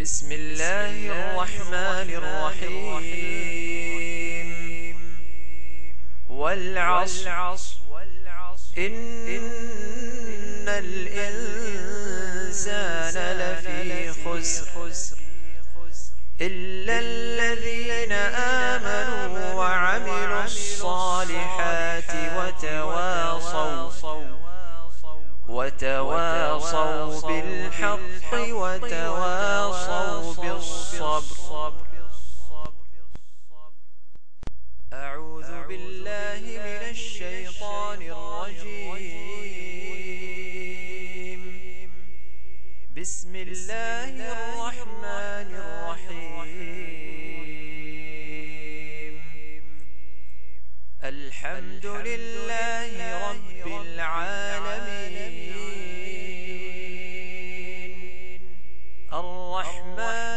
بسم الله الرحمن الرحيم. والعصر. إن الإنسان لفي خسر إلا الذين آمنوا وتواصوا بالحق وتواصوا بالصبر. أعوذ بالله من الشيطان الرجيم. بسم الله الرحمن الرحيم. الحمد لله رب العالمين.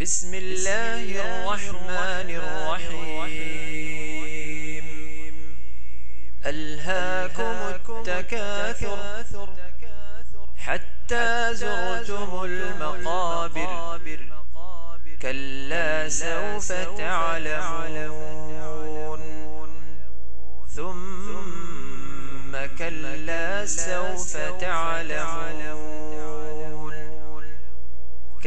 بسم الله الرحمن الرحيم. ألهاكم التكاثر حتى زرتم المقابر. كلا سوف تعلمون. ثم كلا سوف تعلمون.